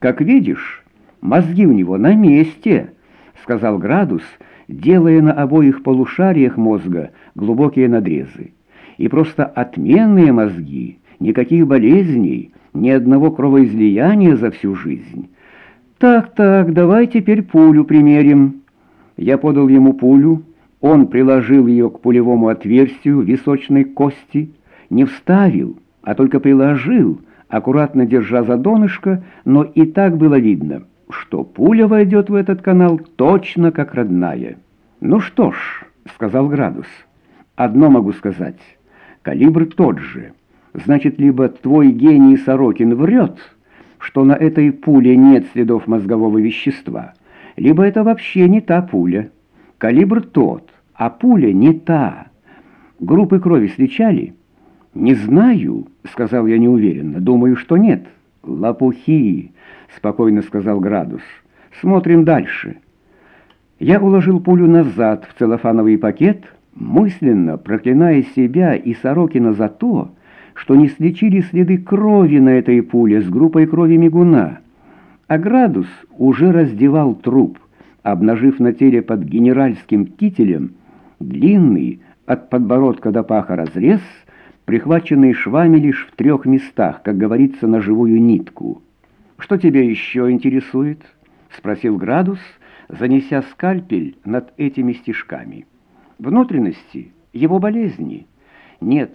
Как видишь, мозги у него на месте, сказал Градус, делая на обоих полушариях мозга глубокие надрезы. И просто отменные мозги, никаких болезней, ни одного кровоизлияния за всю жизнь. Так-так, давай теперь пулю примерим. Я подал ему пулю, он приложил ее к пулевому отверстию височной кости, не вставил, а только приложил, аккуратно держа за донышко, но и так было видно, что пуля войдет в этот канал точно как родная. «Ну что ж», — сказал Градус, — «одно могу сказать, калибр тот же. Значит, либо твой гений Сорокин врет, что на этой пуле нет следов мозгового вещества, либо это вообще не та пуля. Калибр тот, а пуля не та. Группы крови сличали?» «Не знаю», — сказал я неуверенно. «Думаю, что нет». «Лопухи», — спокойно сказал Градус. «Смотрим дальше». Я уложил пулю назад в целлофановый пакет, мысленно проклиная себя и Сорокина за то, что не слечили следы крови на этой пуле с группой крови мигуна. А Градус уже раздевал труп, обнажив на теле под генеральским кителем длинный от подбородка до паха разрез — прихваченные швами лишь в трех местах, как говорится, на живую нитку. «Что тебя еще интересует?» — спросил Градус, занеся скальпель над этими стежками. «Внутренности, его болезни. Нет,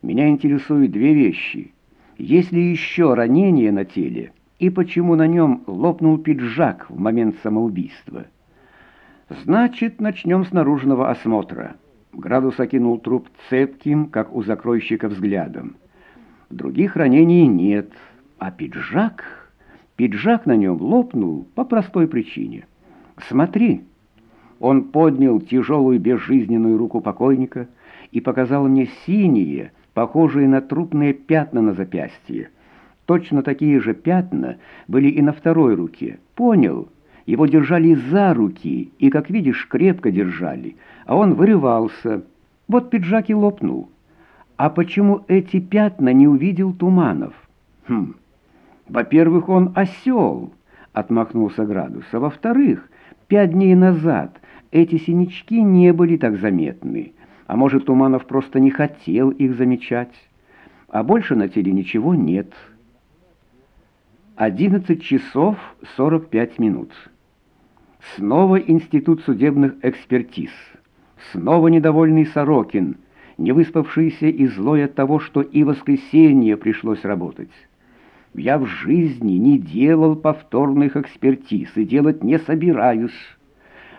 меня интересуют две вещи. Есть ли еще ранение на теле, и почему на нем лопнул пиджак в момент самоубийства?» «Значит, начнем с наружного осмотра». Градус окинул труп цепким, как у закройщика, взглядом. Других ранений нет, а пиджак... Пиджак на нем лопнул по простой причине. «Смотри!» Он поднял тяжелую безжизненную руку покойника и показал мне синие, похожие на трупные пятна на запястье. Точно такие же пятна были и на второй руке. Понял, его держали за руки и, как видишь, крепко держали, а он вырывался. Вот пиджак и лопнул. А почему эти пятна не увидел Туманов? Хм, во-первых, он осел, отмахнулся Градус, а во-вторых, пять дней назад эти синячки не были так заметны, а может, Туманов просто не хотел их замечать, а больше на теле ничего нет. Одиннадцать часов сорок пять минут. Снова институт судебных экспертиз. Снова недовольный Сорокин, не выспавшийся и злой от того, что и воскресенье пришлось работать. Я в жизни не делал повторных экспертиз и делать не собираюсь.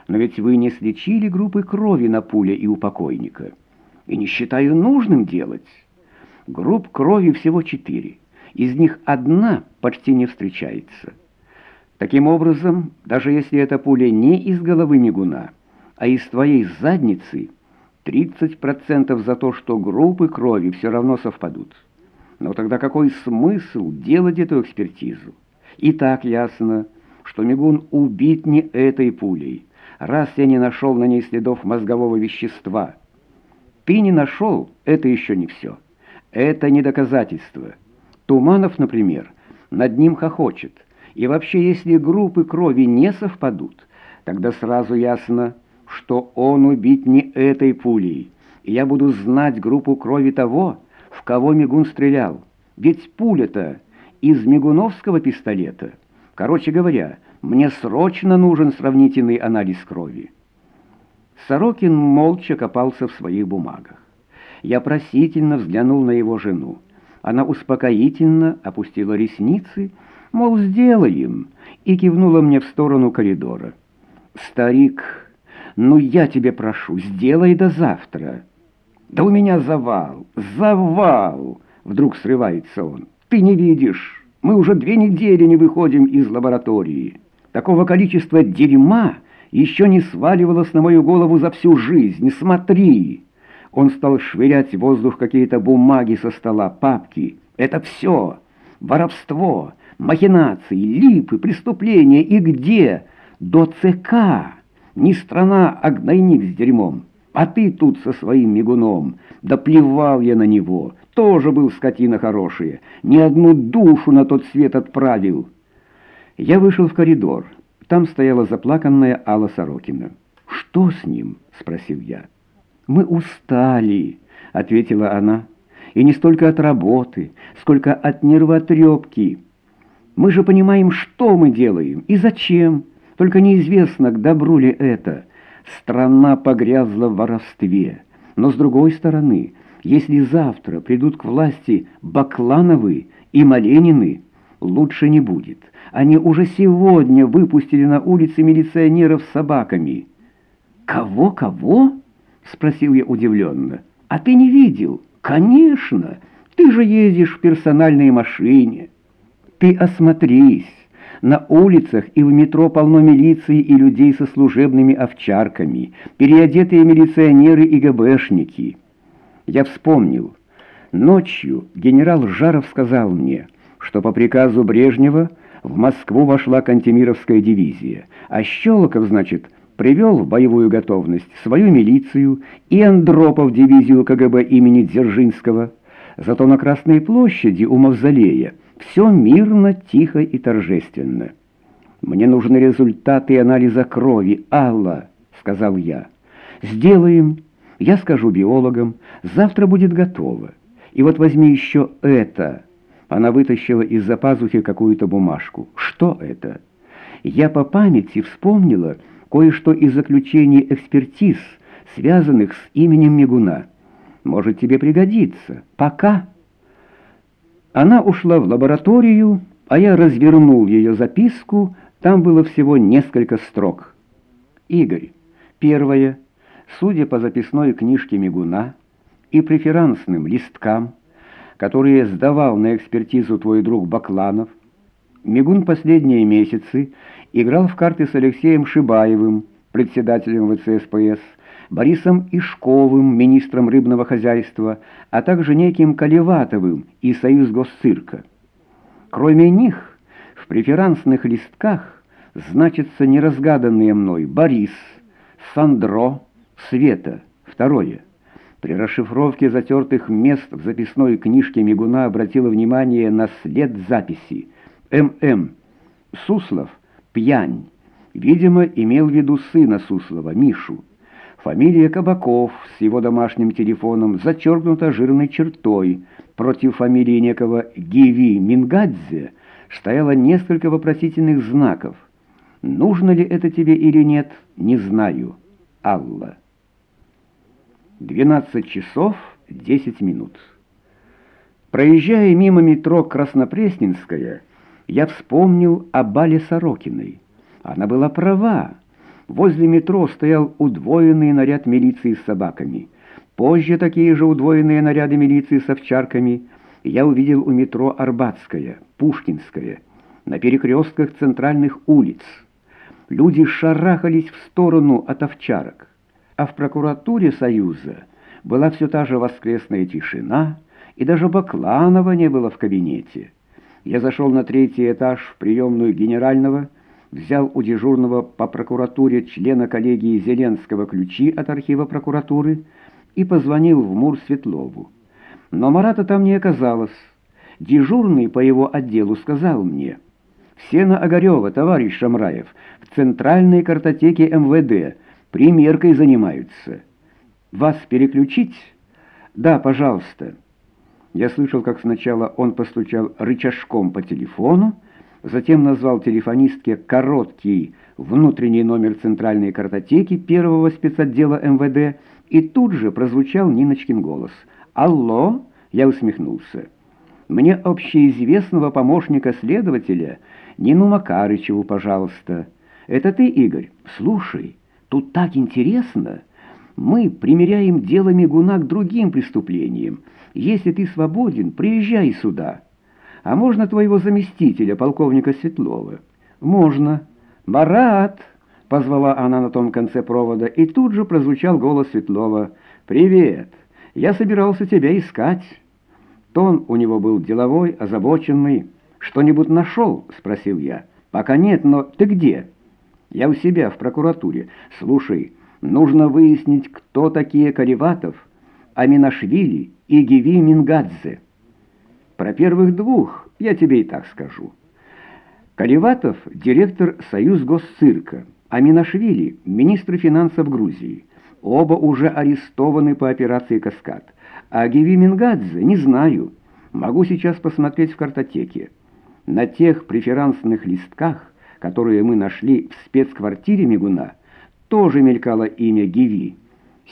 Но ведь вы не слечили группы крови на пуле и у покойника. И не считаю нужным делать. Групп крови всего четыре. Из них одна почти не встречается. Таким образом, даже если эта пуля не из головы мигуна, а из твоей задницы, 30% за то, что группы крови все равно совпадут. Но тогда какой смысл делать эту экспертизу? И так ясно, что мигун убит не этой пулей, раз я не нашел на ней следов мозгового вещества. Ты не нашел, это еще не все. Это не доказательство. Туманов, например, над ним хохочет. И вообще, если группы крови не совпадут, тогда сразу ясно, что он убить не этой пулей. И я буду знать группу крови того, в кого Мигун стрелял. Ведь пуля-то из мигуновского пистолета. Короче говоря, мне срочно нужен сравнительный анализ крови. Сорокин молча копался в своих бумагах. Я просительно взглянул на его жену. Она успокоительно опустила ресницы мол, сделаем, и кивнула мне в сторону коридора. «Старик, ну я тебе прошу, сделай до завтра». «Да у меня завал, завал!» Вдруг срывается он. «Ты не видишь, мы уже две недели не выходим из лаборатории. Такого количества дерьма еще не сваливалось на мою голову за всю жизнь. Смотри!» Он стал швырять в воздух какие-то бумаги со стола, папки. «Это все! Воровство!» Махинации, липы, преступления и где? До ЦК. Не страна, а гнойник с дерьмом. А ты тут со своим мигуном. Да плевал я на него. Тоже был скотина хорошая. Ни одну душу на тот свет отправил. Я вышел в коридор. Там стояла заплаканная Алла Сорокина. «Что с ним?» — спросил я. «Мы устали», — ответила она. «И не столько от работы, сколько от нервотрепки. Мы же понимаем, что мы делаем и зачем. Только неизвестно, к добру ли это. Страна погрязла в воровстве. Но с другой стороны, если завтра придут к власти Баклановы и Маленины, лучше не будет. Они уже сегодня выпустили на улицы милиционеров с собаками». «Кого-кого?» — спросил я удивленно. «А ты не видел?» «Конечно! Ты же ездишь в персональной машине. Ты осмотрись. На улицах и в метро полно милиции и людей со служебными овчарками, переодетые милиционеры и ГБшники». Я вспомнил. Ночью генерал Жаров сказал мне, что по приказу Брежнева в Москву вошла Кантемировская дивизия, а Щелоков, значит, привел в боевую готовность свою милицию и Андропов дивизию КГБ имени Дзержинского. Зато на Красной площади у Мавзолея все мирно, тихо и торжественно. «Мне нужны результаты анализа крови, Алла», — сказал я. «Сделаем. Я скажу биологам. Завтра будет готово. И вот возьми еще это». Она вытащила из-за пазухи какую-то бумажку. «Что это?» Я по памяти вспомнила, кое-что из заключений экспертиз, связанных с именем Мигуна. Может, тебе пригодится. Пока. Она ушла в лабораторию, а я развернул ее записку, там было всего несколько строк. Игорь, первое, судя по записной книжке Мигуна и преферансным листкам, которые сдавал на экспертизу твой друг Бакланов, Мигун последние месяцы играл в карты с Алексеем Шибаевым, председателем ВЦСПС, Борисом Ишковым, министром рыбного хозяйства, а также неким Колеватовым из Союз Госцирка. Кроме них, в преферансных листках значатся неразгаданные мной Борис, Сандро, Света. Второе. При расшифровке затертых мест в записной книжке Мигуна обратила внимание на след записи. ММ. Суслов – Пьянь. Видимо, имел в виду сына Суслова, Мишу. Фамилия Кабаков с его домашним телефоном зачеркнута жирной чертой. Против фамилии некого Гиви Мингадзе стояло несколько вопросительных знаков. Нужно ли это тебе или нет, не знаю. Алла. 12 часов 10 минут. Проезжая мимо метро Краснопресненская, я вспомнил о Бале Сорокиной. Она была права. Возле метро стоял удвоенный наряд милиции с собаками. Позже такие же удвоенные наряды милиции с овчарками я увидел у метро Арбатская, Пушкинская, на перекрестках центральных улиц. Люди шарахались в сторону от овчарок. А в прокуратуре Союза была все та же воскресная тишина, и даже Бакланова не было в кабинете. Я зашел на третий этаж в приемную генерального, взял у дежурного по прокуратуре члена коллегии Зеленского ключи от архива прокуратуры и позвонил в МУР Светлову. Но Марата там не оказалось. Дежурный по его отделу сказал мне, «Все Огарева, товарищ Шамраев, в центральной картотеке МВД примеркой занимаются. Вас переключить?» «Да, пожалуйста». Я слышал, как сначала он постучал рычажком по телефону, затем назвал телефонистке короткий внутренний номер центральной картотеки первого спецотдела МВД, и тут же прозвучал Ниночкин голос. «Алло!» — я усмехнулся. «Мне общеизвестного помощника следователя Нину Макарычеву, пожалуйста. Это ты, Игорь? Слушай, тут так интересно!» Мы примеряем дело Мигуна к другим преступлениям. Если ты свободен, приезжай сюда. А можно твоего заместителя, полковника Светлова? Можно. Марат, позвала она на том конце провода, и тут же прозвучал голос Светлова. Привет. Я собирался тебя искать. Тон у него был деловой, озабоченный. «Что-нибудь нашел?» — спросил я. «Пока нет, но ты где?» «Я у себя, в прокуратуре. Слушай, Нужно выяснить, кто такие Кариватов, Аминашвили и Гиви Мингадзе. Про первых двух я тебе и так скажу. Каливатов – директор Союз Госцирка, Аминашвили – министр финансов Грузии. Оба уже арестованы по операции «Каскад». А Гиви Мингадзе не знаю. Могу сейчас посмотреть в картотеке. На тех преферансных листках, которые мы нашли в спецквартире Мигуна, тоже мелькало имя Гиви.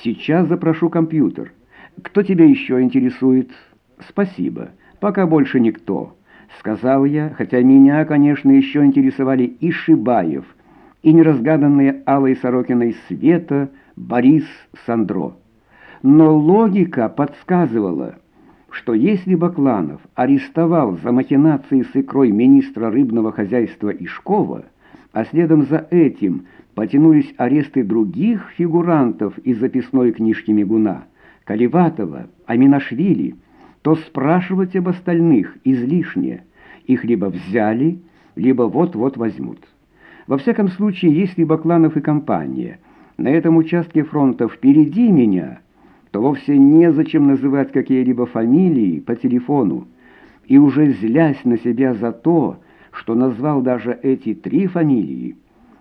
Сейчас запрошу компьютер. Кто тебя еще интересует? Спасибо. Пока больше никто. Сказал я, хотя меня, конечно, еще интересовали и Шибаев, и неразгаданные Аллой Сорокиной Света, Борис, Сандро. Но логика подсказывала, что если Бакланов арестовал за махинации с икрой министра рыбного хозяйства Ишкова, а следом за этим потянулись аресты других фигурантов из записной книжки Мигуна, Каливатова, Аминашвили, то спрашивать об остальных излишне. Их либо взяли, либо вот-вот возьмут. Во всяком случае, если Бакланов и компания на этом участке фронта впереди меня, то вовсе незачем называть какие-либо фамилии по телефону. И уже злясь на себя за то, что назвал даже эти три фамилии,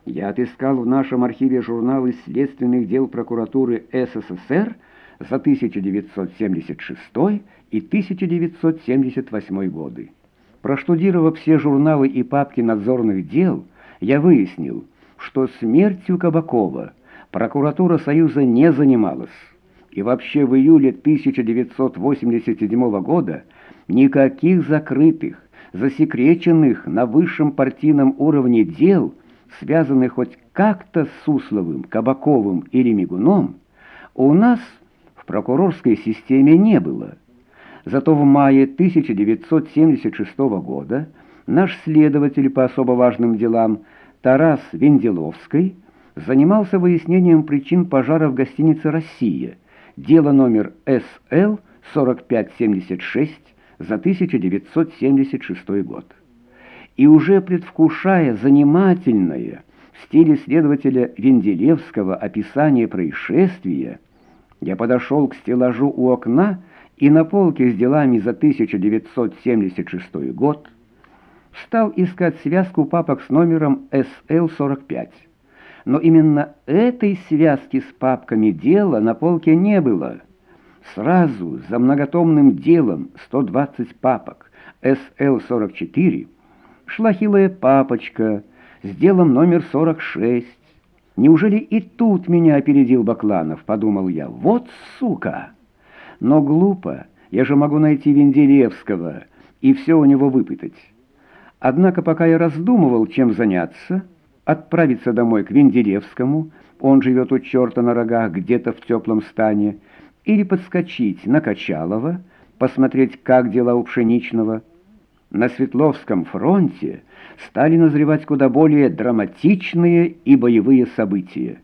я отыскал в нашем архиве журналы следственных дел прокуратуры СССР за 1976 и 1978 годы. Проштудировав все журналы и папки надзорных дел, я выяснил, что смертью Кабакова прокуратура Союза не занималась. И вообще в июле 1987 года никаких закрытых, засекреченных на высшем партийном уровне дел, связанных хоть как-то с Сусловым, Кабаковым или Мигуном, у нас прокурорской системе не было. Зато в мае 1976 года наш следователь по особо важным делам Тарас Венделовский занимался выяснением причин пожара в гостинице «Россия», дело номер СЛ-4576 за 1976 год. И уже предвкушая занимательное в стиле следователя Венделевского описание происшествия, я подошел к стеллажу у окна и на полке с делами за 1976 год стал искать связку папок с номером СЛ-45. Но именно этой связки с папками дела на полке не было. Сразу за многотомным делом 120 папок СЛ-44 шла хилая папочка с делом номер 46. Неужели и тут меня опередил Бакланов, подумал я. Вот сука! Но глупо, я же могу найти Венделевского и все у него выпытать. Однако пока я раздумывал, чем заняться, отправиться домой к Венделевскому, он живет у черта на рогах где-то в теплом стане, или подскочить на Качалова, посмотреть, как дела у Пшеничного. На Светловском фронте стали назревать куда более драматичные и боевые события.